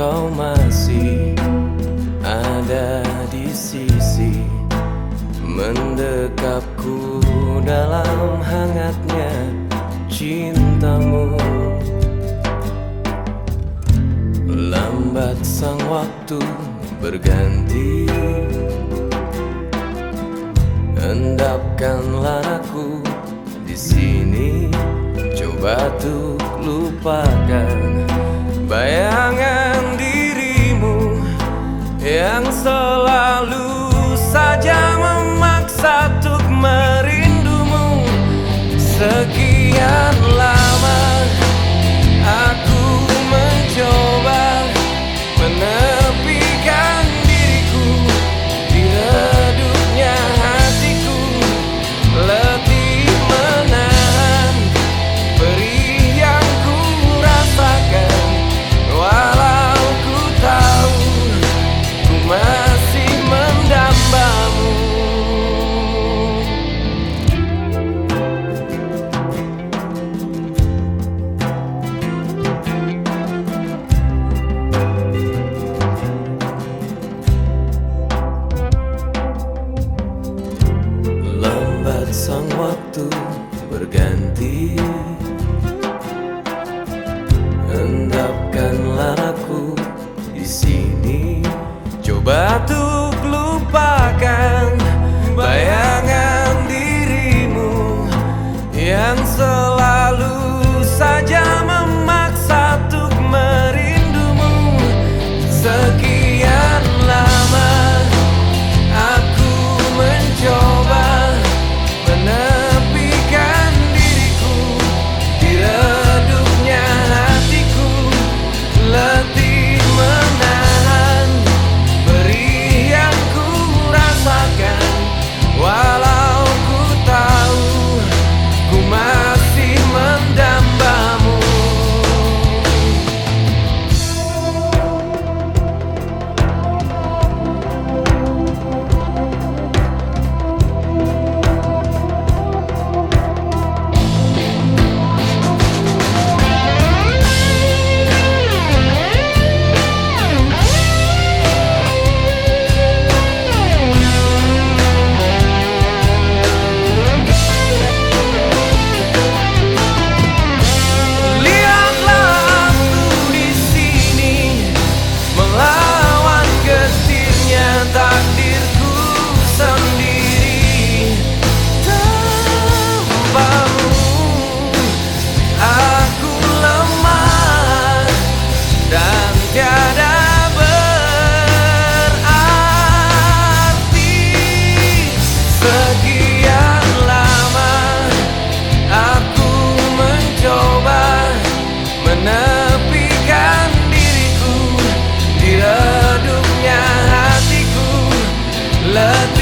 kau masih ada di sisi Mendekapku dalam hangatnya cintamu. Lambat sang waktu berganti. Endapkanlah aku di sini. Coba tuh lupakan bayang biarkanlah aku di sini. Coba tuh lupakan bayangan dirimu yang selalu saja memaksa untuk merindumu. Sekian Let